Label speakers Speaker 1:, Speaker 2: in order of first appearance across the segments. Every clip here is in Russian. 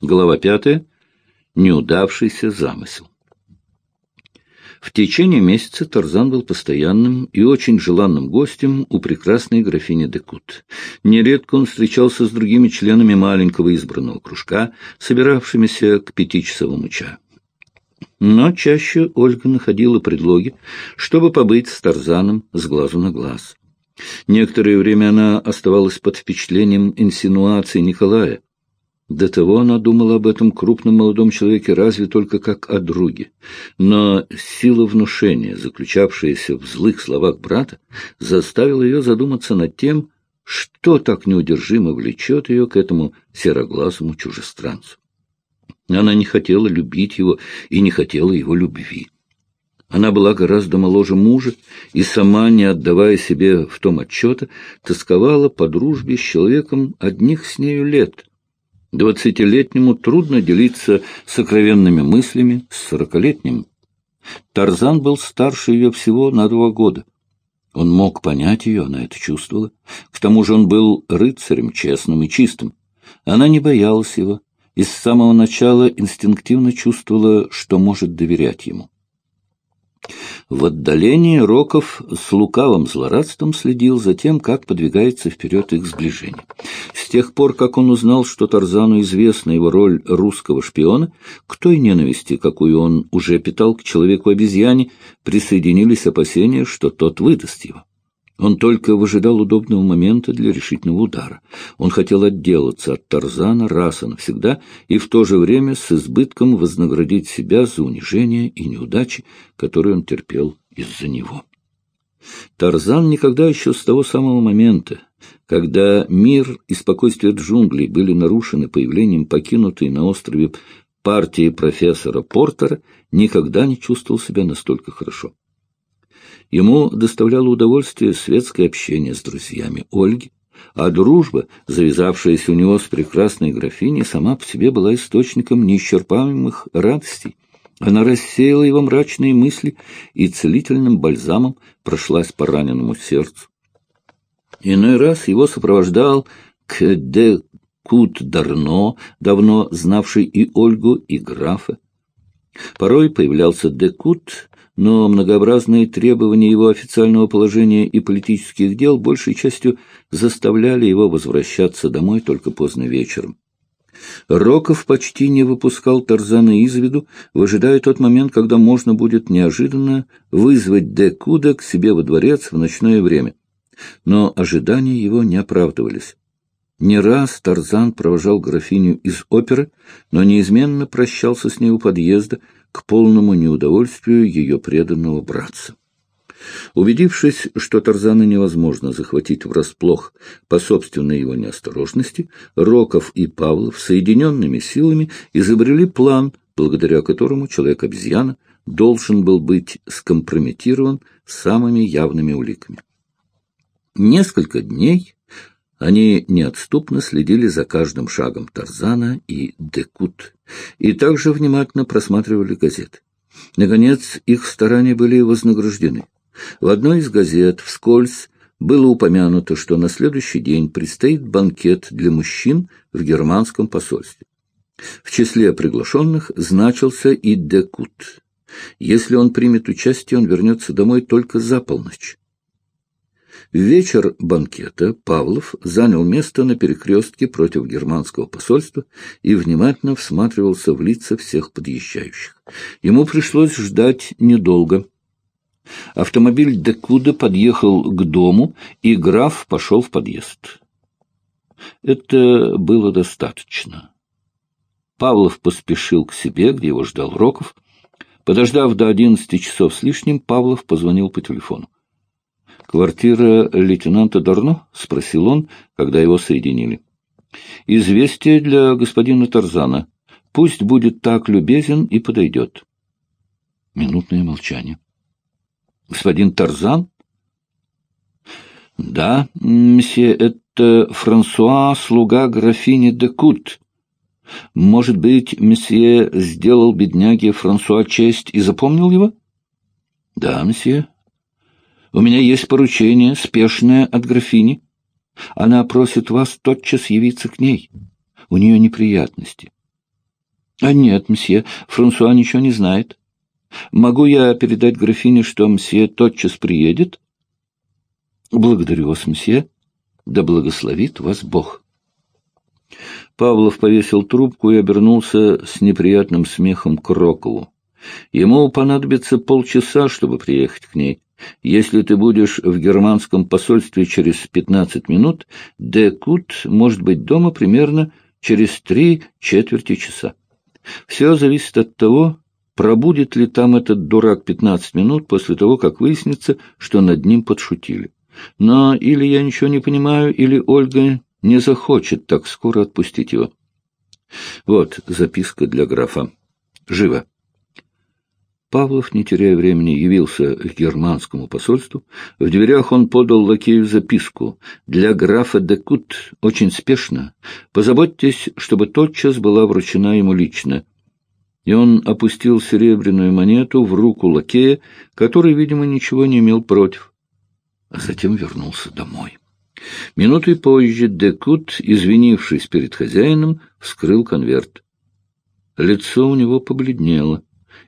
Speaker 1: Глава пятая. Неудавшийся замысел. В течение месяца Тарзан был постоянным и очень желанным гостем у прекрасной графини Декут. Нередко он встречался с другими членами маленького избранного кружка, собиравшимися к пятичасовому чаю. Но чаще Ольга находила предлоги, чтобы побыть с Тарзаном с глазу на глаз. Некоторое время она оставалась под впечатлением инсинуации Николая, до того она думала об этом крупном молодом человеке разве только как о друге. Но сила внушения, заключавшаяся в злых словах брата, заставила ее задуматься над тем, что так неудержимо влечет ее к этому сероглазому чужестранцу. Она не хотела любить его и не хотела его любви. Она была гораздо моложе мужа и сама, не отдавая себе в том отчета, тосковала по дружбе с человеком одних с нею лет — Двадцатилетнему трудно делиться сокровенными мыслями с сорокалетним. Тарзан был старше ее всего на два года. Он мог понять ее, она это чувствовала. К тому же он был рыцарем, честным и чистым. Она не боялась его и с самого начала инстинктивно чувствовала, что может доверять ему. В отдалении Роков с лукавым злорадством следил за тем, как подвигается вперед их сближение. С тех пор, как он узнал, что Тарзану известна его роль русского шпиона, к той ненависти, какую он уже питал к человеку-обезьяне, присоединились опасения, что тот выдаст его. Он только выжидал удобного момента для решительного удара. Он хотел отделаться от Тарзана раз и навсегда и в то же время с избытком вознаградить себя за унижение и неудачи, которые он терпел из-за него. Тарзан никогда еще с того самого момента, когда мир и спокойствие джунглей были нарушены появлением покинутой на острове партии профессора Портера, никогда не чувствовал себя настолько хорошо. Ему доставляло удовольствие светское общение с друзьями Ольги, а дружба, завязавшаяся у него с прекрасной графиней, сама по себе была источником неисчерпаемых радостей. Она рассеяла его мрачные мысли и целительным бальзамом прошлась по раненому сердцу. Иной раз его сопровождал к де Кут Дарно, давно знавший и Ольгу, и графа. Порой появлялся Декут, но многообразные требования его официального положения и политических дел большей частью заставляли его возвращаться домой только поздно вечером. Роков почти не выпускал Тарзана из виду, выжидая тот момент, когда можно будет неожиданно вызвать Декуда к себе во дворец в ночное время. Но ожидания его не оправдывались. Не раз Тарзан провожал графиню из оперы, но неизменно прощался с ней у подъезда, к полному неудовольствию ее преданного братца. Убедившись, что Тарзана невозможно захватить врасплох по собственной его неосторожности, Роков и Павлов соединенными силами изобрели план, благодаря которому человек-обезьяна должен был быть скомпрометирован самыми явными уликами. Несколько дней они неотступно следили за каждым шагом Тарзана и Декут, и также внимательно просматривали газеты. Наконец, их старания были вознаграждены. В одной из газет вскользь было упомянуто, что на следующий день предстоит банкет для мужчин в германском посольстве. В числе приглашенных значился и Декут. Если он примет участие, он вернется домой только за полночь. В вечер банкета Павлов занял место на перекрестке против германского посольства и внимательно всматривался в лица всех подъезжающих. Ему пришлось ждать недолго. Автомобиль Декуда подъехал к дому, и граф пошел в подъезд. Это было достаточно. Павлов поспешил к себе, где его ждал Роков. Подождав до одиннадцати часов с лишним, Павлов позвонил по телефону. «Квартира лейтенанта Дорно?» — спросил он, когда его соединили. «Известие для господина Тарзана. Пусть будет так любезен и подойдет». Минутное молчание. «Господин Тарзан?» «Да, мсье, это Франсуа, слуга графини де Кут. Может быть, месье сделал бедняге Франсуа честь и запомнил его?» «Да, месье, у меня есть поручение, спешное от графини. Она просит вас тотчас явиться к ней. У нее неприятности. — А нет, мсье, Франсуа ничего не знает. Могу я передать графине, что мсье тотчас приедет? — Благодарю вас, мсье. Да благословит вас Бог. Павлов повесил трубку и обернулся с неприятным смехом к Рокову. Ему понадобится полчаса, чтобы приехать к ней. Если ты будешь в германском посольстве через пятнадцать минут, Декут может быть дома примерно через три четверти часа. Все зависит от того, пробудет ли там этот дурак пятнадцать минут после того, как выяснится, что над ним подшутили. Но или я ничего не понимаю, или Ольга не захочет так скоро отпустить его. Вот записка для графа. Живо. Павлов, не теряя времени, явился к германскому посольству. В дверях он подал лакею записку. «Для графа Декут очень спешно. Позаботьтесь, чтобы тотчас была вручена ему лично». И он опустил серебряную монету в руку лакея, который, видимо, ничего не имел против. А затем вернулся домой. Минутой позже Декут, извинившись перед хозяином, вскрыл конверт. Лицо у него побледнело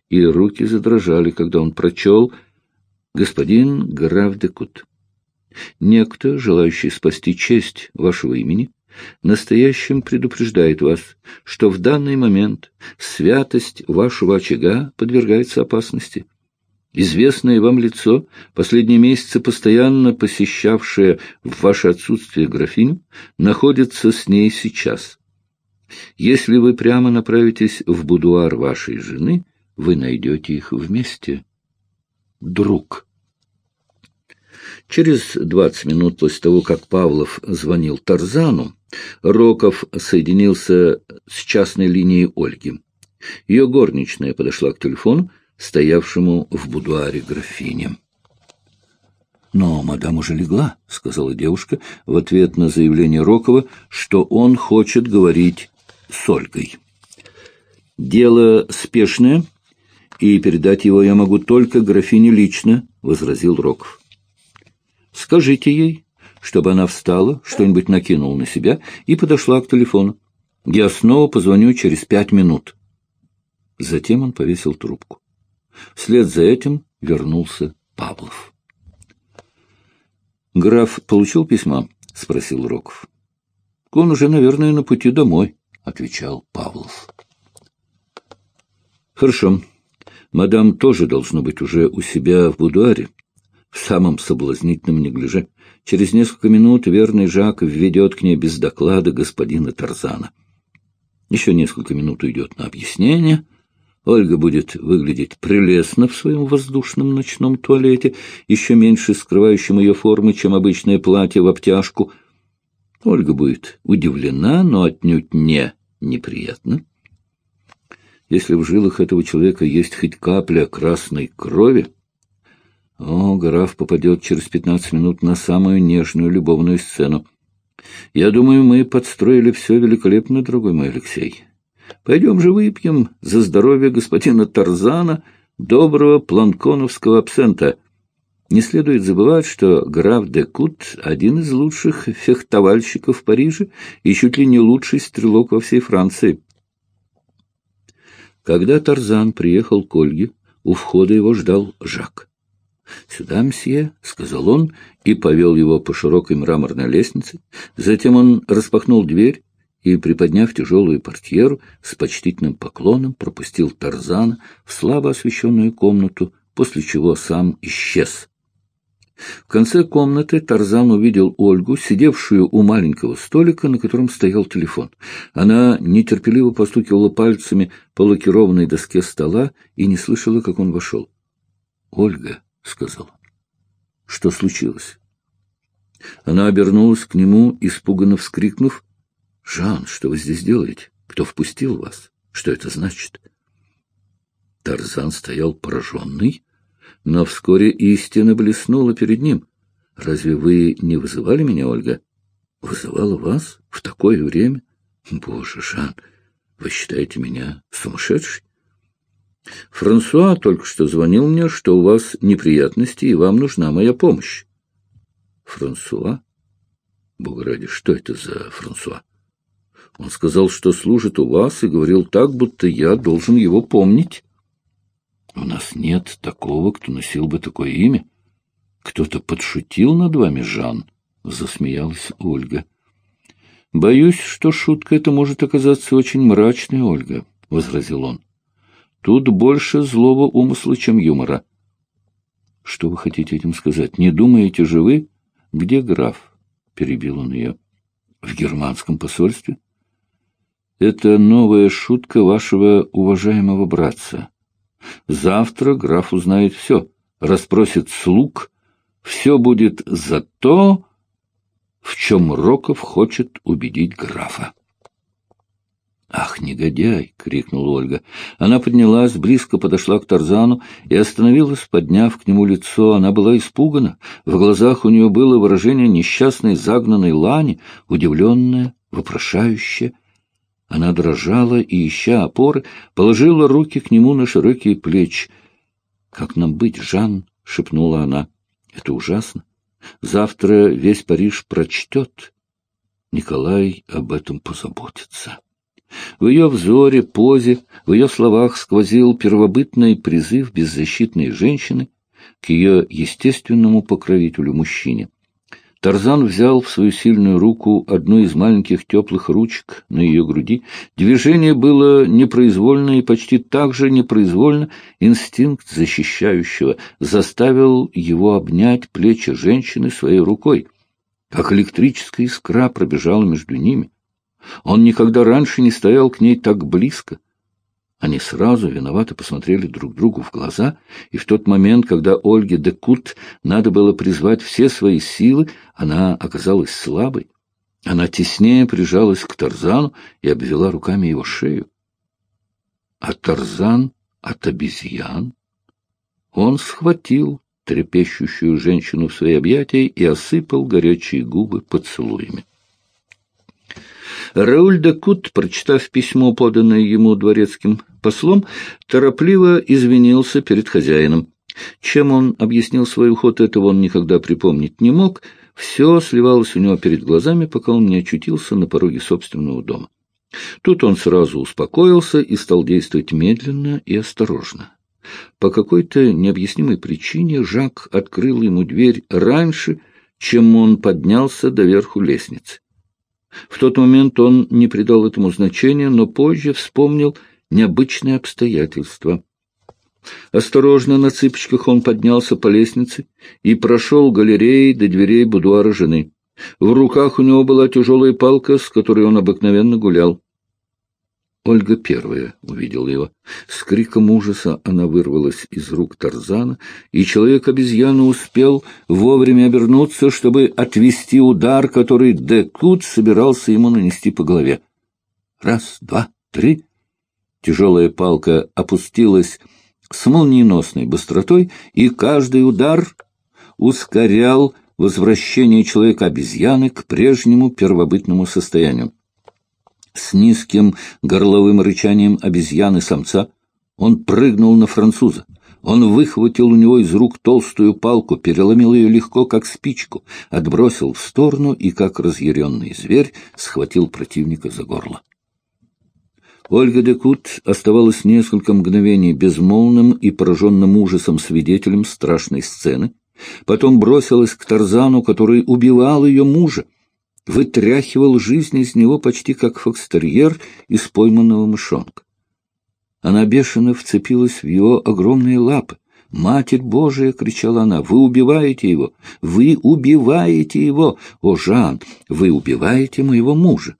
Speaker 1: и руки задрожали, когда он прочел «Господин граф Декут, некто, желающий спасти честь вашего имени, настоящим предупреждает вас, что в данный момент святость вашего очага подвергается опасности». Известное вам лицо, последние месяцы постоянно посещавшее в ваше отсутствие графиню, находится с ней сейчас. Если вы прямо направитесь в будуар вашей жены, вы найдете их вместе. Друг. Через двадцать минут после того, как Павлов звонил Тарзану, Роков соединился с частной линией Ольги. Ее горничная подошла к телефону, стоявшему в будуаре графине. «Но мадам уже легла», — сказала девушка в ответ на заявление Рокова, что он хочет говорить с Ольгой. «Дело спешное, и передать его я могу только графине лично», — возразил Роков. «Скажите ей, чтобы она встала, что-нибудь накинула на себя и подошла к телефону. Я снова позвоню через пять минут». Затем он повесил трубку. Вслед за этим вернулся Павлов. «Граф получил письма?» — спросил Роков. «Он уже, наверное, на пути домой», — отвечал Павлов. «Хорошо. Мадам тоже должно быть уже у себя в будуаре, в самом соблазнительном неглиже. Через несколько минут верный Жак введет к ней без доклада господина Тарзана. Еще несколько минут уйдет на объяснение. Ольга будет выглядеть прелестно в своем воздушном ночном туалете, еще меньше скрывающем ее формы, чем обычное платье в обтяжку. Ольга будет удивлена, но отнюдь не неприятно. Если в жилах этого человека есть хоть капля красной крови, о, граф попадет через пятнадцать минут на самую нежную любовную сцену. Я думаю, мы подстроили все великолепно, дорогой мой Алексей. Пойдем же выпьем за здоровье господина Тарзана, доброго планконовского абсента. Не следует забывать, что граф де Кут — один из лучших фехтовальщиков в Париже и чуть ли не лучший стрелок во всей Франции. Когда Тарзан приехал к Ольге, у входа его ждал Жак. «Сюда, мсье», — сказал он и повел его по широкой мраморной лестнице. Затем он распахнул дверь и, приподняв тяжелую портьеру, с почтительным поклоном пропустил Тарзана в слабо освещенную комнату, после чего сам исчез. В конце комнаты Тарзан увидел Ольгу, сидевшую у маленького столика, на котором стоял телефон. Она нетерпеливо постукивала пальцами по лакированной доске стола и не слышала, как он вошел. — Ольга, — сказал — что случилось? Она обернулась к нему, испуганно вскрикнув. — Жан, что вы здесь делаете? Кто впустил вас? Что это значит? Тарзан стоял пораженный но вскоре истина блеснула перед ним. «Разве вы не вызывали меня, Ольга?» «Вызывала вас? В такое время? Боже, Жан, вы считаете меня сумасшедшей?» «Франсуа только что звонил мне, что у вас неприятности, и вам нужна моя помощь». «Франсуа? Бога ради, что это за Франсуа?» Он сказал, что служит у вас, и говорил так, будто я должен его помнить. У нас нет такого, кто носил бы такое имя. Кто-то подшутил над вами, Жан, — засмеялась Ольга. — Боюсь, что шутка эта может оказаться очень мрачной, Ольга, — возразил он. — Тут больше злого умысла, чем юмора. — Что вы хотите этим сказать? Не думаете же вы? Где граф? — перебил он ее. — В германском посольстве? — это новая шутка вашего уважаемого братца. Завтра граф узнает все, расспросит слуг, все будет за то, в чем Роков хочет убедить графа. «Ах, негодяй!» — крикнула Ольга. Она поднялась, близко подошла к Тарзану и остановилась, подняв к нему лицо. Она была испугана. В глазах у нее было выражение несчастной загнанной лани, удивленное, вопрошающее. Она дрожала и, ища опоры, положила руки к нему на широкие плечи. — Как нам быть, Жан? — шепнула она. — Это ужасно. Завтра весь Париж прочтет. Николай об этом позаботится. В ее взоре, позе, в ее словах сквозил первобытный призыв беззащитной женщины к ее естественному покровителю-мужчине. Тарзан взял в свою сильную руку одну из маленьких теплых ручек на ее груди. Движение было непроизвольно, и почти так же непроизвольно инстинкт защищающего заставил его обнять плечи женщины своей рукой. Как электрическая искра пробежала между ними. Он никогда раньше не стоял к ней так близко. Они сразу виновато посмотрели друг другу в глаза, и в тот момент, когда Ольге де Кут надо было призвать все свои силы, она оказалась слабой. Она теснее прижалась к Тарзану и обвела руками его шею. А Тарзан от обезьян? Он схватил трепещущую женщину в свои объятия и осыпал горячие губы поцелуями. Рауль де Кут, прочитав письмо, поданное ему дворецким послом, торопливо извинился перед хозяином. Чем он объяснил свой уход, этого он никогда припомнить не мог. Все сливалось у него перед глазами, пока он не очутился на пороге собственного дома. Тут он сразу успокоился и стал действовать медленно и осторожно. По какой-то необъяснимой причине Жак открыл ему дверь раньше, чем он поднялся до верху лестницы. В тот момент он не придал этому значения, но позже вспомнил необычные обстоятельства. Осторожно на цыпочках он поднялся по лестнице и прошел галереей до дверей будуара жены. В руках у него была тяжелая палка, с которой он обыкновенно гулял. Ольга первая увидела его. С криком ужаса она вырвалась из рук Тарзана, и человек-обезьяна успел вовремя обернуться, чтобы отвести удар, который Декут собирался ему нанести по голове. Раз, два, три. Тяжелая палка опустилась с молниеносной быстротой, и каждый удар ускорял возвращение человека-обезьяны к прежнему первобытному состоянию. С низким горловым рычанием обезьяны-самца он прыгнул на француза. Он выхватил у него из рук толстую палку, переломил ее легко, как спичку, отбросил в сторону и, как разъяренный зверь, схватил противника за горло. Ольга де Кут оставалась несколько мгновений безмолвным и пораженным ужасом свидетелем страшной сцены, потом бросилась к Тарзану, который убивал ее мужа вытряхивал жизнь из него почти как фокстерьер из пойманного мышонка. Она бешено вцепилась в его огромные лапы. «Матерь Божия!» — кричала она. «Вы убиваете его! Вы убиваете его! О, Жан, вы убиваете моего мужа!»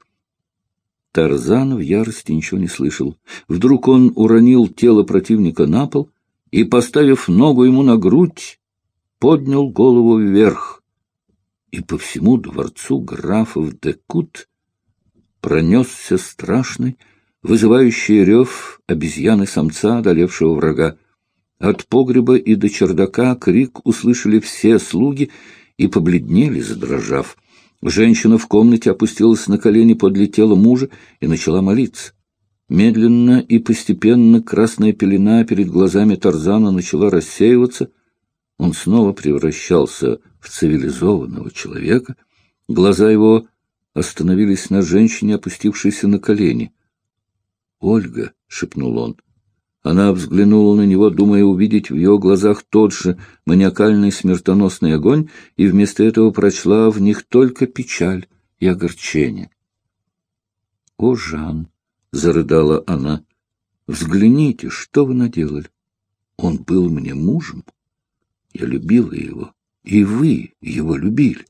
Speaker 1: Тарзан в ярости ничего не слышал. Вдруг он уронил тело противника на пол и, поставив ногу ему на грудь, поднял голову вверх и по всему дворцу графов де Кут пронесся страшный, вызывающий рев обезьяны-самца, одолевшего врага. От погреба и до чердака крик услышали все слуги и побледнели, задрожав. Женщина в комнате опустилась на колени подле тела мужа и начала молиться. Медленно и постепенно красная пелена перед глазами Тарзана начала рассеиваться — он снова превращался в цивилизованного человека, глаза его остановились на женщине, опустившейся на колени. «Ольга», — шепнул он. Она взглянула на него, думая увидеть в его глазах тот же маниакальный смертоносный огонь, и вместо этого прочла в них только печаль и огорчение. «О, Жан!» — зарыдала она. «Взгляните, что вы наделали! Он был мне мужем. Я любила его, и вы его любили.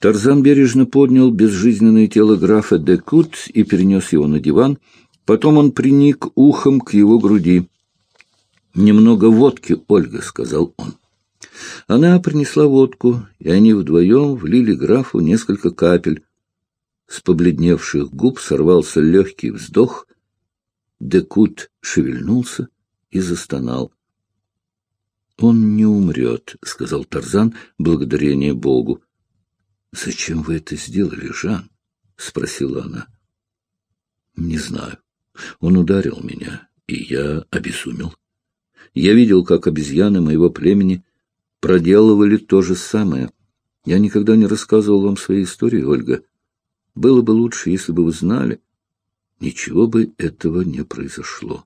Speaker 1: Тарзан бережно поднял безжизненное тело графа Декут и перенес его на диван. Потом он приник ухом к его груди. «Немного водки, Ольга», — сказал он. Она принесла водку, и они вдвоем влили графу несколько капель. С побледневших губ сорвался легкий вздох. Декут шевельнулся и застонал. «Он не умрет», — сказал Тарзан, благодарение Богу. «Зачем вы это сделали, Жан?» — спросила она. «Не знаю. Он ударил меня, и я обезумел. Я видел, как обезьяны моего племени проделывали то же самое. Я никогда не рассказывал вам своей истории, Ольга. Было бы лучше, если бы вы знали. Ничего бы этого не произошло.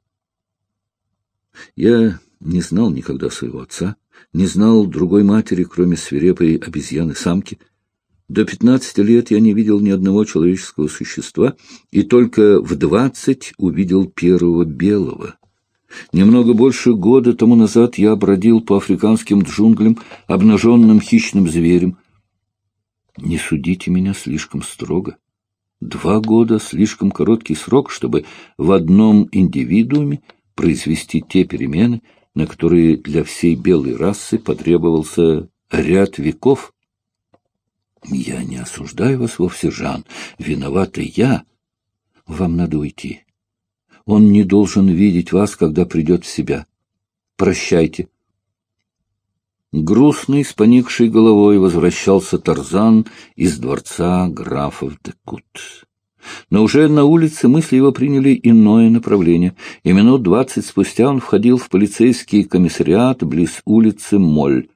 Speaker 1: Я не знал никогда своего отца, не знал другой матери, кроме свирепой обезьяны-самки — до пятнадцати лет я не видел ни одного человеческого существа, и только в двадцать увидел первого белого. Немного больше года тому назад я бродил по африканским джунглям, обнаженным хищным зверем. Не судите меня слишком строго. Два года — слишком короткий срок, чтобы в одном индивидууме произвести те перемены, на которые для всей белой расы потребовался ряд веков. Я не осуждаю вас вовсе, Жан. Виноватый я. Вам надо уйти. Он не должен видеть вас, когда придет в себя. Прощайте. Грустный, с поникшей головой возвращался Тарзан из дворца графов Декут. Но уже на улице мысли его приняли иное направление, и минут двадцать спустя он входил в полицейский комиссариат близ улицы Моль.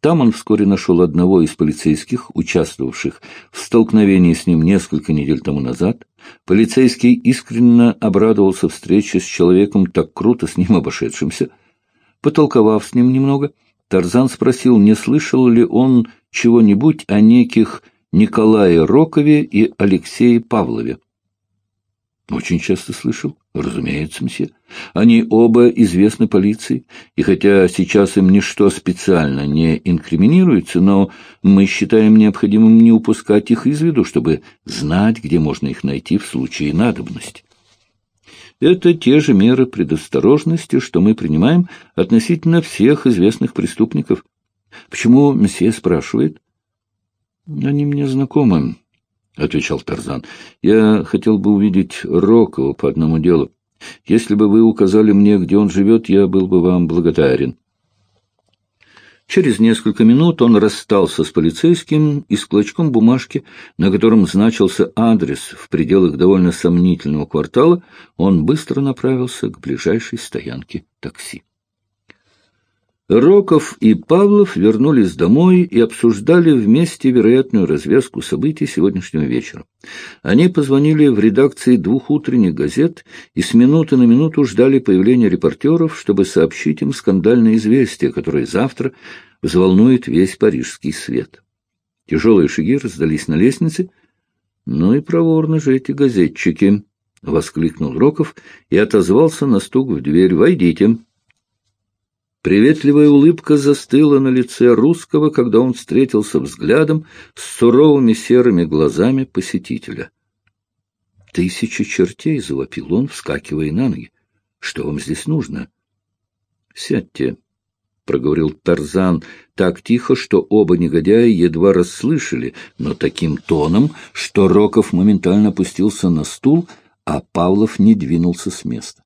Speaker 1: Там он вскоре нашел одного из полицейских, участвовавших в столкновении с ним несколько недель тому назад. Полицейский искренне обрадовался встрече с человеком, так круто с ним обошедшимся. Потолковав с ним немного, Тарзан спросил, не слышал ли он чего-нибудь о неких Николае Рокове и Алексее Павлове. Очень часто слышал. Разумеется, мсье. Они оба известны полиции, и хотя сейчас им ничто специально не инкриминируется, но мы считаем необходимым не упускать их из виду, чтобы знать, где можно их найти в случае надобности. Это те же меры предосторожности, что мы принимаем относительно всех известных преступников. Почему месье спрашивает? Они мне знакомы. — отвечал Тарзан. — Я хотел бы увидеть Рокова по одному делу. Если бы вы указали мне, где он живет, я был бы вам благодарен. Через несколько минут он расстался с полицейским и с клочком бумажки, на котором значился адрес в пределах довольно сомнительного квартала, он быстро направился к ближайшей стоянке такси. Роков и Павлов вернулись домой и обсуждали вместе вероятную развязку событий сегодняшнего вечера. Они позвонили в редакции двух утренних газет и с минуты на минуту ждали появления репортеров, чтобы сообщить им скандальное известие, которое завтра взволнует весь парижский свет. Тяжелые шаги раздались на лестнице. «Ну и проворно же эти газетчики!» — воскликнул Роков и отозвался на стук в дверь. «Войдите!» Приветливая улыбка застыла на лице русского, когда он встретился взглядом с суровыми серыми глазами посетителя. «Тысяча чертей!» — завопил он, вскакивая на ноги. «Что вам здесь нужно?» «Сядьте», — проговорил Тарзан так тихо, что оба негодяя едва расслышали, но таким тоном, что Роков моментально опустился на стул, а Павлов не двинулся с места.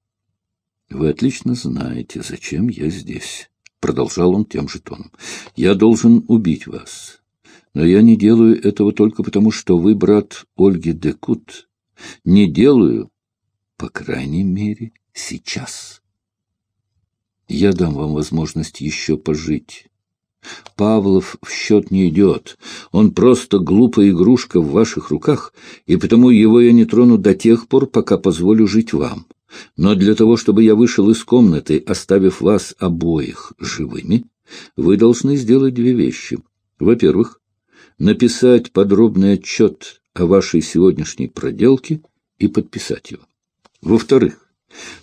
Speaker 1: Вы отлично знаете, зачем я здесь, — продолжал он тем же тоном. Я должен убить вас. Но я не делаю этого только потому, что вы брат Ольги Декут. Не делаю, по крайней мере, сейчас. Я дам вам возможность еще пожить. Павлов в счет не идет. Он просто глупая игрушка в ваших руках, и потому его я не трону до тех пор, пока позволю жить вам. Но для того, чтобы я вышел из комнаты, оставив вас обоих живыми, вы должны сделать две вещи. Во-первых, написать подробный отчет о вашей сегодняшней проделке и подписать его. Во-вторых,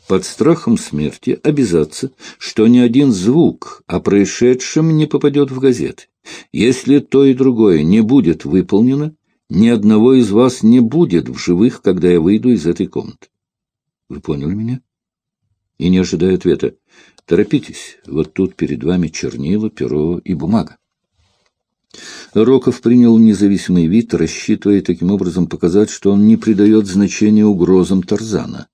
Speaker 1: под страхом смерти обязаться, что ни один звук о происшедшем не попадет в газеты. Если то и другое не будет выполнено, ни одного из вас не будет в живых, когда я выйду из этой комнаты. Вы поняли меня? И не ожидая ответа. Торопитесь, вот тут перед вами чернила, перо и бумага. Роков принял независимый вид, рассчитывая таким образом показать, что он не придает значения угрозам Тарзана.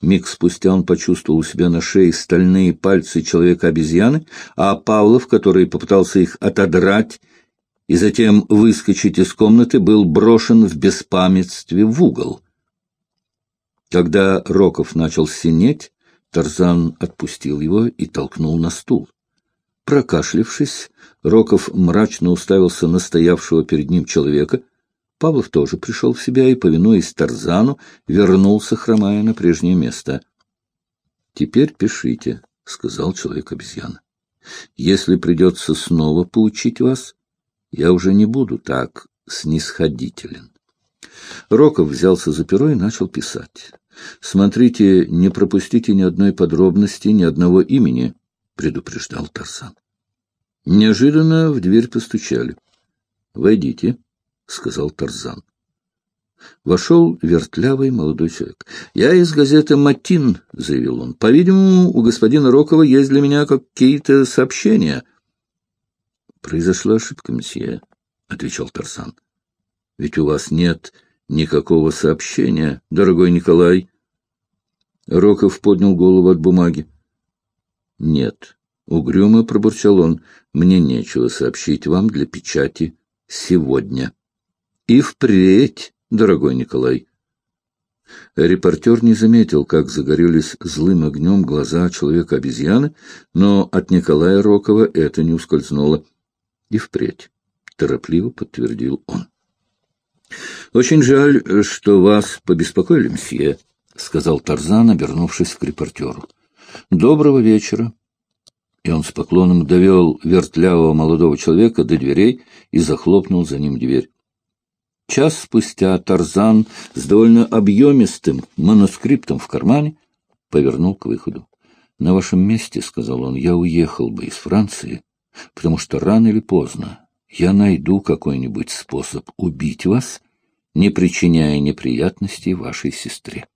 Speaker 1: Миг спустя он почувствовал у себя на шее стальные пальцы человека-обезьяны, а Павлов, который попытался их отодрать и затем выскочить из комнаты, был брошен в беспамятстве в угол. Когда Роков начал синеть, Тарзан отпустил его и толкнул на стул. Прокашлившись, Роков мрачно уставился на стоявшего перед ним человека — Павлов тоже пришел в себя и, повинуясь Тарзану, вернулся, хромая на прежнее место. — Теперь пишите, — сказал человек-обезьяна. — Если придется снова поучить вас, я уже не буду так снисходителен. Роков взялся за перо и начал писать. — Смотрите, не пропустите ни одной подробности, ни одного имени, — предупреждал Тарзан. Неожиданно в дверь постучали. — Войдите. — сказал Тарзан. Вошел вертлявый молодой человек. — Я из газеты «Матин», — заявил он. — По-видимому, у господина Рокова есть для меня какие-то сообщения. — Произошла ошибка, месье, — отвечал Тарзан. — Ведь у вас нет никакого сообщения, дорогой Николай. Роков поднял голову от бумаги. — Нет, — угрюмо пробурчал он, — мне нечего сообщить вам для печати сегодня. И впредь, дорогой Николай. Репортер не заметил, как загорелись злым огнем глаза человека-обезьяны, но от Николая Рокова это не ускользнуло. И впредь, торопливо подтвердил он. — Очень жаль, что вас побеспокоили, мсье, — сказал Тарзан, обернувшись к репортеру. — Доброго вечера. И он с поклоном довел вертлявого молодого человека до дверей и захлопнул за ним дверь. Час спустя Тарзан с довольно объемистым манускриптом в кармане повернул к выходу. — На вашем месте, — сказал он, — я уехал бы из Франции, потому что рано или поздно я найду какой-нибудь способ убить вас, не причиняя неприятностей вашей сестре.